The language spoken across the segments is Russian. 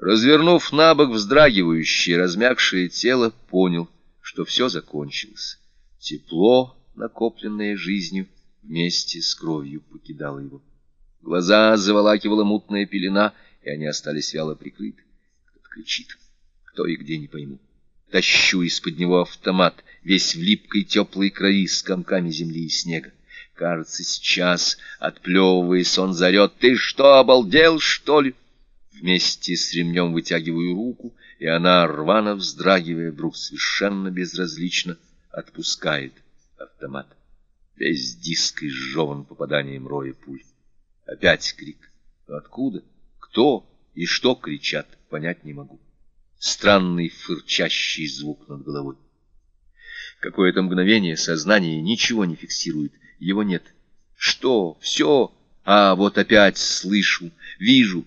Развернув на бок вздрагивающее, размягшее тело, понял, что все закончилось. Тепло, накопленное жизнью, вместе с кровью покидало его. Глаза заволакивала мутная пелена, и они остались вяло прикрыты. Кто-то кричит. Кто и где, не пойму. Тащу из-под него автомат, весь в липкой теплой крови с комками земли и снега. Кажется, сейчас, отплевываясь, он зарет. «Ты что, обалдел, что ли?» Вместе с ремнем вытягиваю руку, и она, рвано вздрагивая, вдруг совершенно безразлично отпускает автомат. Весь диск изжеван попаданием роя пуль. Опять крик. Откуда? Кто и что кричат, понять не могу. Странный фырчащий звук над головой. Какое-то мгновение сознание ничего не фиксирует, его нет. Что? Все? А вот опять слышу, вижу,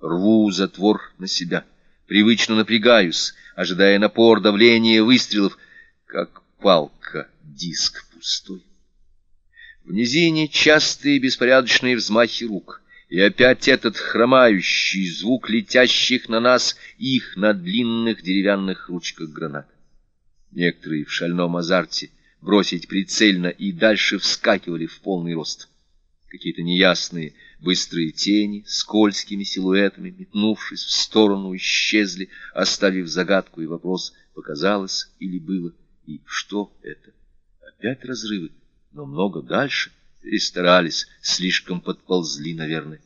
Рву затвор на себя, привычно напрягаюсь, ожидая напор, давления, выстрелов, как палка, диск пустой. В низине частые беспорядочные взмахи рук, и опять этот хромающий звук летящих на нас их на длинных деревянных ручках гранат. Некоторые в шальном азарте бросить прицельно и дальше вскакивали в полный рост. Какие-то неясные, Быстрые тени, скользкими силуэтами, метнувшись в сторону, исчезли, оставив загадку и вопрос, показалось или было, и что это? Опять разрывы, но много дальше. Перестарались, слишком подползли, наверное.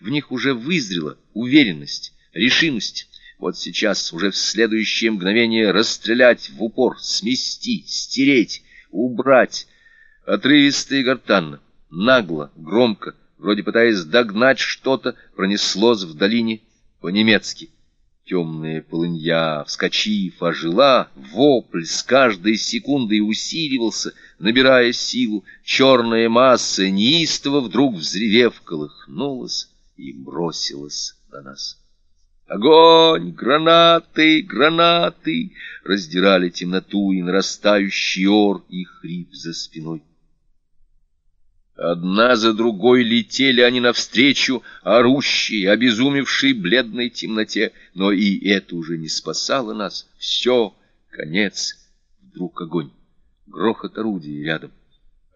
В них уже вызрела уверенность, решимость. Вот сейчас, уже в следующее мгновение, расстрелять в упор, смести, стереть, убрать. Отрывисто и гортанно, нагло, громко, вроде пытаясь догнать что-то, пронеслось в долине по-немецки. Темная полынья, вскочив, ожила, вопль с каждой секундой усиливался, набирая силу. Черная масса, неистово вдруг взревев, колыхнулась и бросилась на нас. Огонь, гранаты, гранаты! Раздирали темноту и нарастающий ор и хрип за спиной. Одна за другой летели они навстречу, орущие, обезумевшие бледной темноте, но и это уже не спасало нас. Все, конец, вдруг огонь, грохот орудий рядом.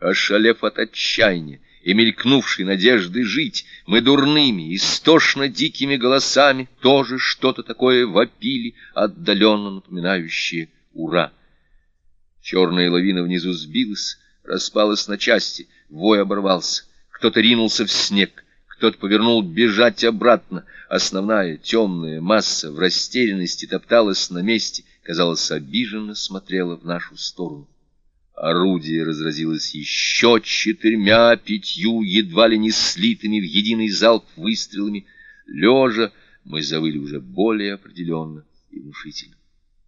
Ошалев от отчаяния и мелькнувшей надежды жить, мы дурными, истошно дикими голосами тоже что-то такое вопили, отдаленно напоминающее «Ура!». Черная лавина внизу сбилась, распалась на части — Вой оборвался. Кто-то ринулся в снег, кто-то повернул бежать обратно. Основная темная масса в растерянности топталась на месте, казалось, обиженно смотрела в нашу сторону. Орудие разразилось еще четырьмя, пятью, едва ли не слитыми в единый залп выстрелами. Лежа мы завыли уже более определенно и внушительно.